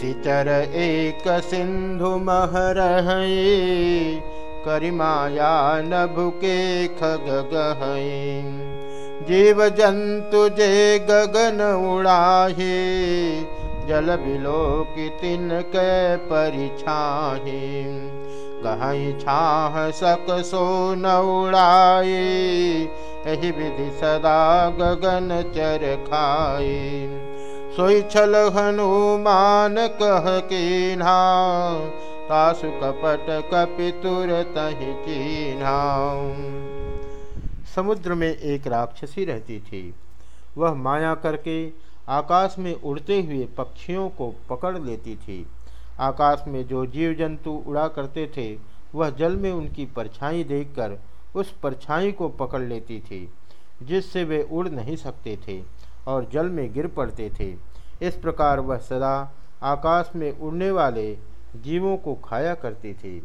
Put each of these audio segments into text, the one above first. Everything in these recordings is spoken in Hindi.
निशिचर एक सिंधु महरह करिमाया नभुके खग गहई जीव जंतु जे गगन उड़ाहे जल के परिछाही। कहीं छाह सक सो न उड़ाए यही विधि सदा गगन चर खाए सोई छल हनुमान कह के कपट कपितुर तही चिन्हा समुद्र में एक राक्षसी रहती थी। वह माया करके आकाश में उड़ते हुए पक्षियों को पकड़ लेती थी। आकाश में जो जीव जंतु उड़ा करते थे, वह जल में उनकी परछाई देखकर उस परछाई को पकड़ लेती थी, जिससे वे उड़ नहीं सकते थे। और जल में गिर पड़ते थे। इस प्रकार वह सदा आकाश में उड़ने वाले जीवों को खाया करती थी।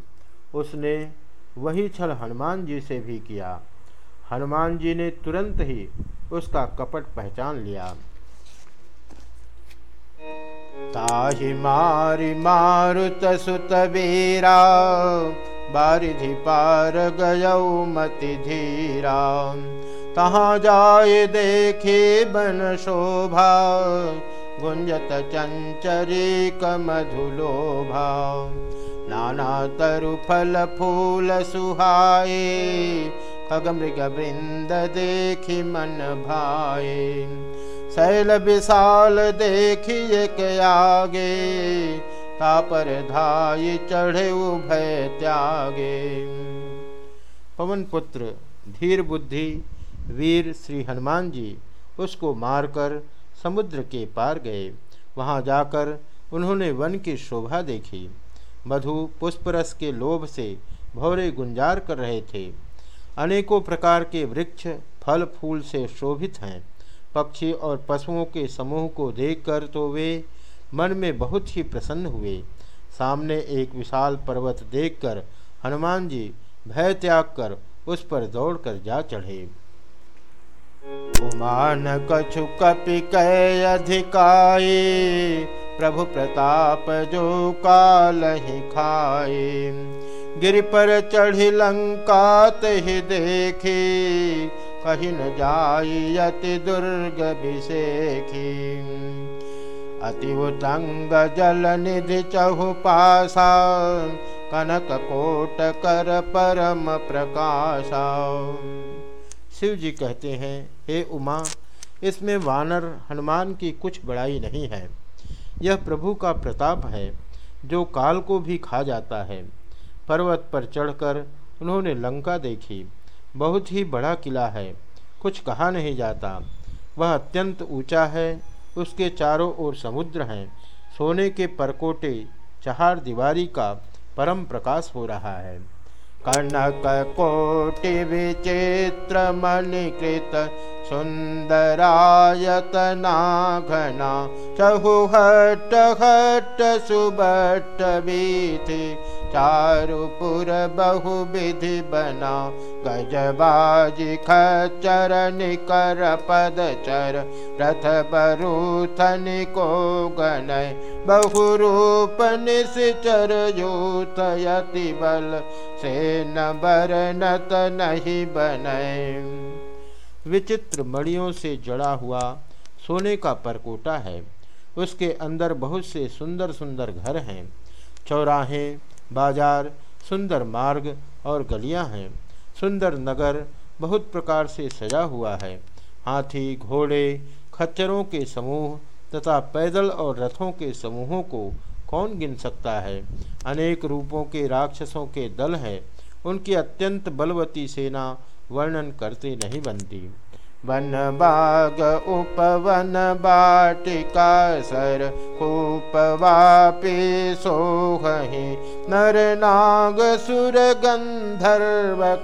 उसने वही छल हनुमान जी से भी किया। हनुमान जी ने तुरंत ही उसका कपट पहचान लिया। ताहि मारि मारुत सुत बीरा बारिधि पार गयौ मति धीरा। तहाँ जाय देखे बन शोभा, गुंजत चंचरी कमधुलोभा। नाना तरु फल फूल सुहाए, खग मृग वृंद देखी मन भाए। शैल विशाल देखिए के आगे, तापर धाई चढ़े उभय त्यागे। पवन पुत्र, धीर बुद्धि वीर श्री हनुमान जी उसको मारकर समुद्र के पार गए। वहाँ जाकर उन्होंने वन की शोभा देखी। मधु पुष्परस के लोभ से भौरे गुंजार कर रहे थे। अनेकों प्रकार के वृक्ष फल फूल से शोभित हैं। पक्षी और पशुओं के समूह को देखकर तो वे मन में बहुत ही प्रसन्न हुए। सामने एक विशाल पर्वत देखकर हनुमान जी भय त्याग कर उस पर दौड़कर जा चढ़े। उमान कछु कपि कै अधिकाये प्रभु प्रताप जो काल ही खाए। गिर पर चढ़ी लंका ही देखे, कही न जाई अति दुर्ग विषेखी अति उतंग जल निधि चहु पासा, कनक कोट कर परम प्रकाशा। शिव जी कहते हैं, हे उमा, इसमें वानर हनुमान की कुछ बड़ाई नहीं है। यह प्रभु का प्रताप है, जो काल को भी खा जाता है। पर्वत पर चढ़कर उन्होंने लंका देखी। बहुत ही बड़ा किला है, कुछ कहा नहीं जाता। वह अत्यंत ऊँचा है, उसके चारों ओर समुद्र हैं। सोने के परकोटे, चहार दीवारी का परम प्रकाश हो रहा है। कनककोटिविचित्रमणिकृत विचित्र मण कृत सुन्दरायतनाघना चहुहट चारुपुर बहुविधि बना गजिखचर कर् पदचर चर प्रथपरु को गनय रथ बरूथन को गण बहु रूप निश्चर यूथ यति बल, से न बरनत नहीं बने विचित्र मड़ियों से जड़ा हुआ सोने का परकोटा है। उसके अंदर बहुत से सुंदर सुंदर घर हैं। चौराहे, बाज़ार, सुंदर मार्ग और गलियाँ हैं। सुंदर नगर बहुत प्रकार से सजा हुआ है। हाथी, घोड़े, खच्चरों के समूह तथा पैदल और रथों के समूहों को कौन गिन सकता है? अनेक रूपों के राक्षसों के दल हैं। उनकी अत्यंत बलवती सेना वर्णन करते नहीं बनती। वन बाग, उपवन बाटिका सर कूपवापी सोहि नर नाग सुर गंधर्व